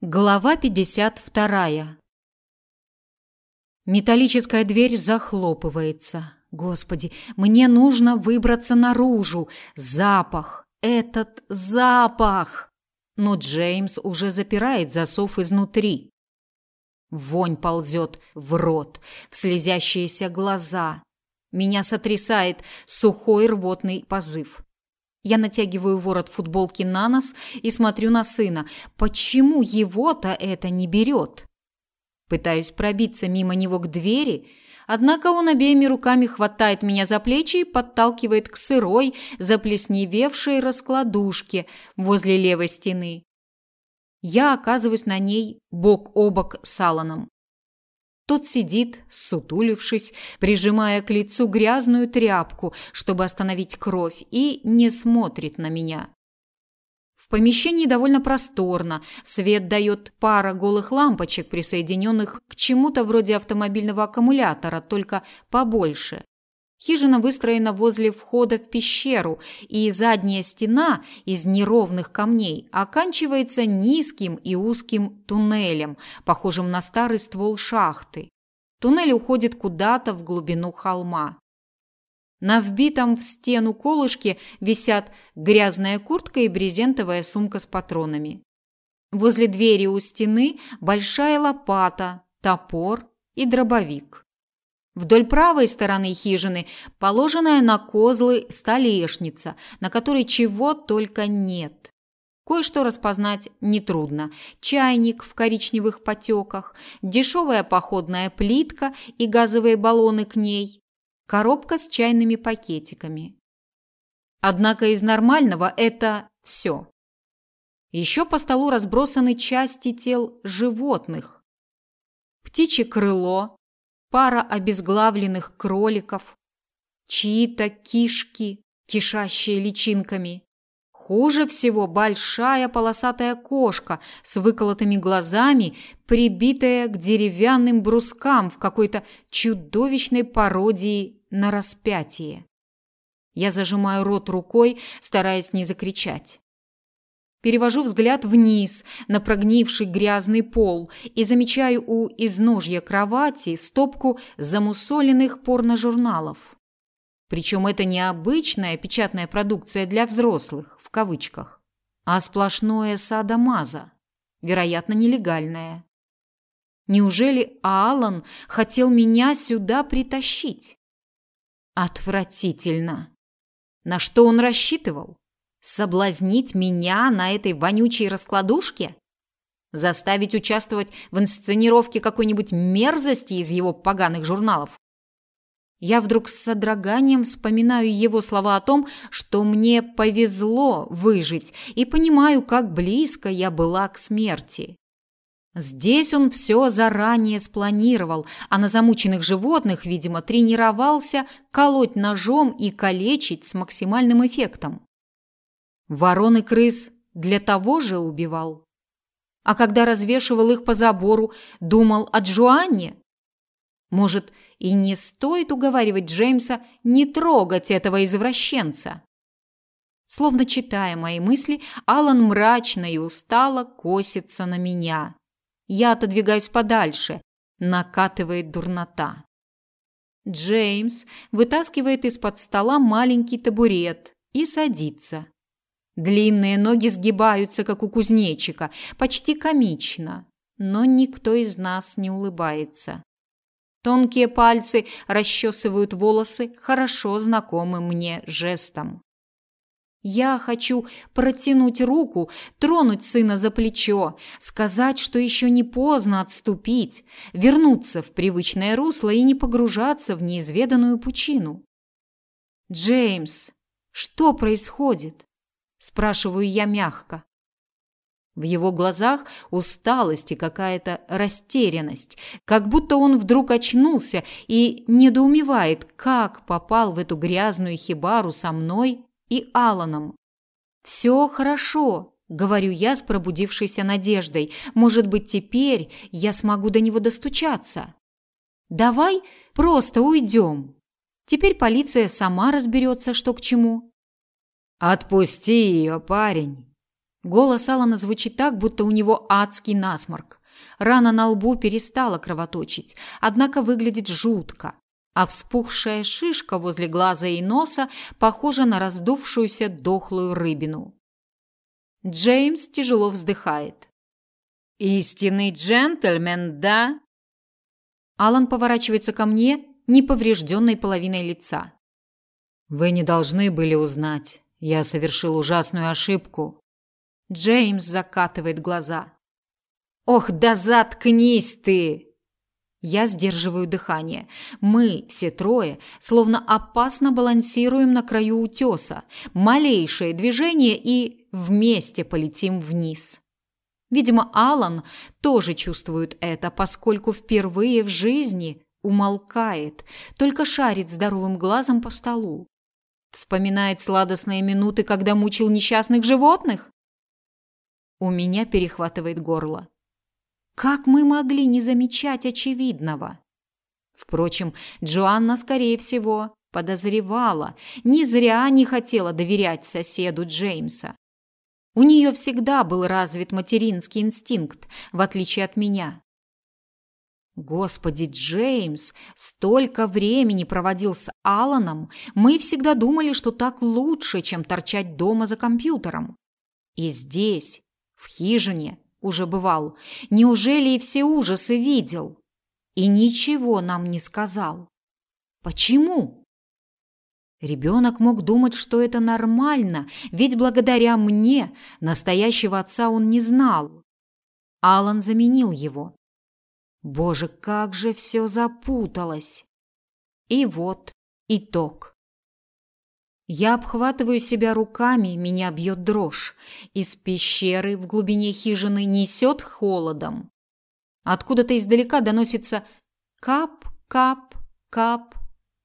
Глава 52. Металлическая дверь захлопывается. Господи, мне нужно выбраться наружу. Запах, этот запах. Но Джеймс уже запирает засов изнутри. Вонь ползет в рот, в слезящиеся глаза. Меня сотрясает сухой рвотный позыв. Я натягиваю ворот футболки на нос и смотрю на сына. Почему его-то это не берет? Пытаюсь пробиться мимо него к двери, однако он обеими руками хватает меня за плечи и подталкивает к сырой, заплесневевшей раскладушке возле левой стены. Я оказываюсь на ней бок о бок с Аланом. Тот сидит, сутулившись, прижимая к лицу грязную тряпку, чтобы остановить кровь, и не смотрит на меня. В помещении довольно просторно. Свет дает пара голых лампочек, присоединенных к чему-то вроде автомобильного аккумулятора, только побольше. Хижина выстроена возле входа в пещеру, и задняя стена из неровных камней оканчивается низким и узким туннелем, похожим на старый ствол шахты. Туннель уходит куда-то в глубину холма. На вбитом в стену колышке висят грязная куртка и брезентовая сумка с патронами. Возле двери у стены большая лопата, топор и дробовик. Вдоль правой стороны хижины положенная на козлы столешница, на которой чего только нет. Кое-что распознать нетрудно. Чайник в коричневых потеках, дешевая походная плитка и газовые баллоны к ней, коробка с чайными пакетиками. Однако из нормального это все. Еще по столу разбросаны части тел животных. Птичье крыло, пара обезглавленных кроликов, чьи-то кишки, кишащие личинками. Хуже всего большая полосатая кошка с выколотыми глазами, прибитая к деревянным брускам в какой-то чудовищной пародии на распятие. Я зажимаю рот рукой, стараясь не закричать. Перевожу взгляд вниз на прогнивший грязный пол и замечаю у изножья кровати стопку замусоленных порножурналов. Причем это не обычная печатная продукция для взрослых, в кавычках, а сплошное садомаза, вероятно, нелегальное. Неужели Алан хотел меня сюда притащить? Отвратительно. На что он рассчитывал? Соблазнить меня на этой вонючей раскладушке? Заставить участвовать в инсценировке какой-нибудь мерзости из его поганых журналов? Я вдруг с содроганием вспоминаю его слова о том, что мне повезло выжить, и понимаю, как близко я была к смерти. Здесь он все заранее спланировал, а на замученных животных, видимо, тренировался колоть ножом и калечить с максимальным эффектом. Ворон и крыс для того же убивал. А когда развешивал их по забору, думал о Джоанне? Может, и не стоит уговаривать Джеймса не трогать этого извращенца? Словно читая мои мысли, Алан мрачно и устало косится на меня. Я отодвигаюсь подальше. Накатывает дурнота. Джеймс вытаскивает из-под стола маленький табурет и садится. Длинные ноги сгибаются, как у кузнечика, почти комично, но никто из нас не улыбается. Тонкие пальцы расчесывают волосы хорошо знакомым мне жестом. Я хочу протянуть руку, тронуть сына за плечо, сказать, что еще не поздно отступить, вернуться в привычное русло и не погружаться в неизведанную пучину. Джеймс, что происходит? Спрашиваю я мягко. В его глазах усталость и какая-то растерянность, как будто он вдруг очнулся и недоумевает, как попал в эту грязную хибару со мной и Аланом. Все хорошо, говорю я с пробудившейся надеждой. Может быть, теперь я смогу до него достучаться. Давай просто уйдем. Теперь полиция сама разберется, что к чему. Отпусти ее, парень. Голос Алана звучит так, будто у него адский насморк. Рана на лбу перестала кровоточить, однако выглядит жутко, а вспухшая шишка возле глаза и носа похожа на раздувшуюся дохлую рыбину. Джеймс тяжело вздыхает. Истинный джентльмен, да? Алан поворачивается ко мне, неповрежденной половиной лица. Вы не должны были узнать. Я совершил ужасную ошибку. Джеймс закатывает глаза. Ох, да заткнись ты. Я сдерживаю дыхание. Мы все трое словно опасно балансируем на краю утеса. Малейшее движение и вместе полетим вниз. Видимо, Алан тоже чувствует это, поскольку впервые в жизни умолкает, только шарит здоровым глазом по столу. Вспоминает сладостные минуты, когда мучил несчастных животных? У меня перехватывает горло. Как мы могли не замечать очевидного? Впрочем, Джоанна, скорее всего, подозревала, не зря не хотела доверять соседу Джеймса. У нее всегда был развит материнский инстинкт, в отличие от меня. Господи, Джеймс столько времени проводил с Аланом. Мы всегда думали, что так лучше, чем торчать дома за компьютером. И здесь, в хижине, уже бывал. Неужели и все ужасы видел? И ничего нам не сказал. Почему? Ребенок мог думать, что это нормально, ведь благодаря мне настоящего отца он не знал. Алан заменил его. Боже, как же все запуталось. И вот итог. Я обхватываю себя руками, меня бьет дрожь. Из пещеры в глубине хижины несет холодом. Откуда-то издалека доносится кап-кап-кап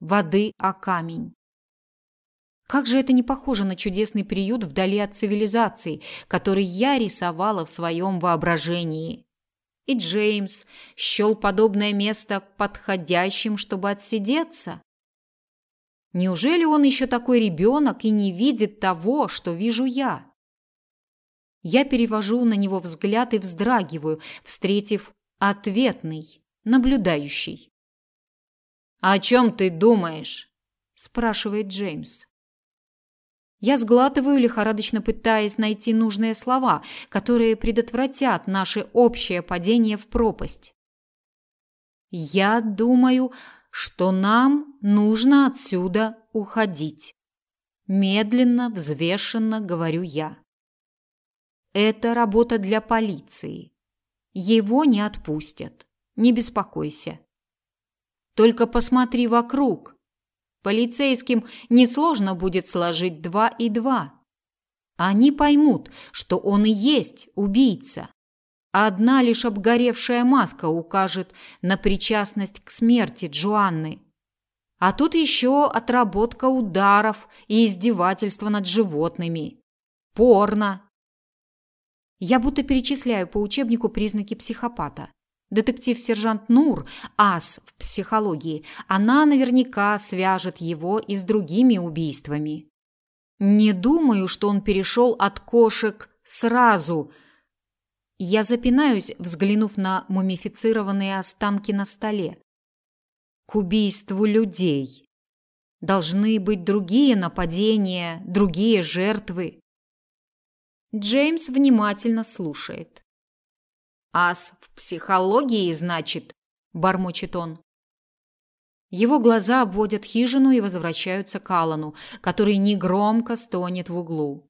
воды о камень. Как же это не похоже на чудесный приют вдали от цивилизации, который я рисовала в своем воображении и Джеймс счел подобное место подходящим, чтобы отсидеться. Неужели он еще такой ребенок и не видит того, что вижу я? Я перевожу на него взгляд и вздрагиваю, встретив ответный, наблюдающий. «О чем ты думаешь?» – спрашивает Джеймс. Я сглатываю, лихорадочно пытаясь найти нужные слова, которые предотвратят наше общее падение в пропасть. Я думаю, что нам нужно отсюда уходить. Медленно, взвешенно говорю я. Это работа для полиции. Его не отпустят. Не беспокойся. Только посмотри вокруг. Полицейским несложно будет сложить два и два. Они поймут, что он и есть убийца. Одна лишь обгоревшая маска укажет на причастность к смерти Джоанны. А тут еще отработка ударов и издевательства над животными. Порно. Я будто перечисляю по учебнику признаки психопата. Детектив-сержант Нур, ас в психологии, она наверняка свяжет его и с другими убийствами. Не думаю, что он перешел от кошек сразу. Я запинаюсь, взглянув на мумифицированные останки на столе. К убийству людей. Должны быть другие нападения, другие жертвы. Джеймс внимательно слушает. Ас в психологии, значит, бормочет он. Его глаза обводят хижину и возвращаются к Алану, который негромко стонет в углу.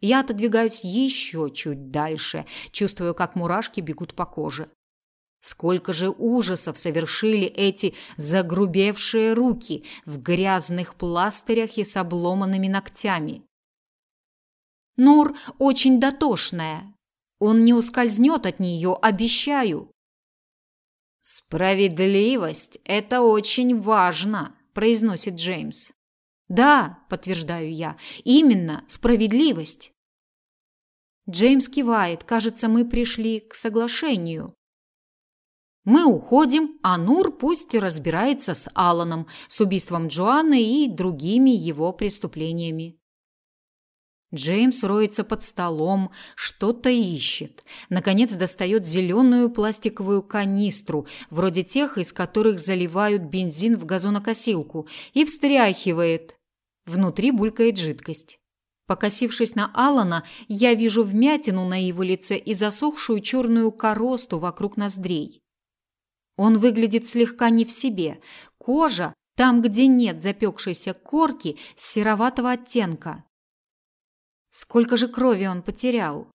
Я отодвигаюсь еще чуть дальше, чувствую, как мурашки бегут по коже. Сколько же ужасов совершили эти загрубевшие руки в грязных пластырях и с обломанными ногтями. Нур очень дотошная, он не ускользнет от нее, обещаю. Справедливость это очень важно, произносит Джеймс. Да, подтверждаю я. Именно справедливость. Джеймс кивает. Кажется, мы пришли к соглашению. Мы уходим, а Нур пусть разбирается с Аланом, с убийством Джоанны и другими его преступлениями. Джеймс роется под столом, что-то ищет. Наконец достает зеленую пластиковую канистру, вроде тех, из которых заливают бензин в газонокосилку, и встряхивает. Внутри булькает жидкость. Покосившись на Алана, я вижу вмятину на его лице и засохшую черную коросту вокруг ноздрей. Он выглядит слегка не в себе. Кожа, там, где нет запекшейся корки, сероватого оттенка. Сколько же крови он потерял?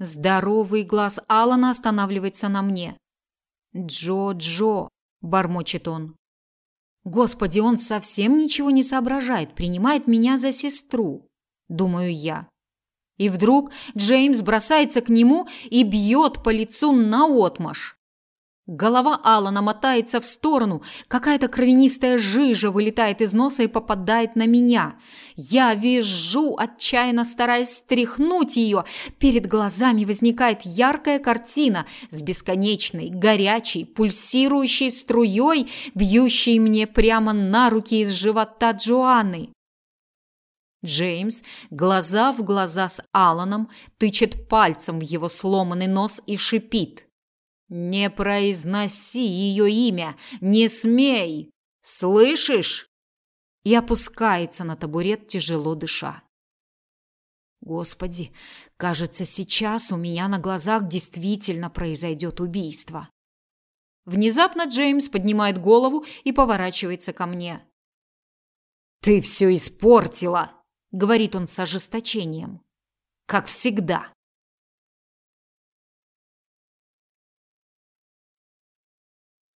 Здоровый глаз Алана останавливается на мне. «Джо, Джо!» – бормочет он. «Господи, он совсем ничего не соображает, принимает меня за сестру», – думаю я. И вдруг Джеймс бросается к нему и бьет по лицу наотмашь. Голова Алана мотается в сторону, какая-то кровянистая жижа вылетает из носа и попадает на меня. Я визжу, отчаянно стараясь стряхнуть ее. Перед глазами возникает яркая картина с бесконечной, горячей, пульсирующей струей, бьющей мне прямо на руки из живота Джоанны. Джеймс, глаза в глаза с Аланом, тычет пальцем в его сломанный нос и шипит. Не произноси ее имя, не смей. Слышишь? И опускается на табурет, тяжело дыша. Господи, кажется, сейчас у меня на глазах действительно произойдет убийство. Внезапно Джеймс поднимает голову и поворачивается ко мне. Ты все испортила, говорит он с ожесточением. Как всегда.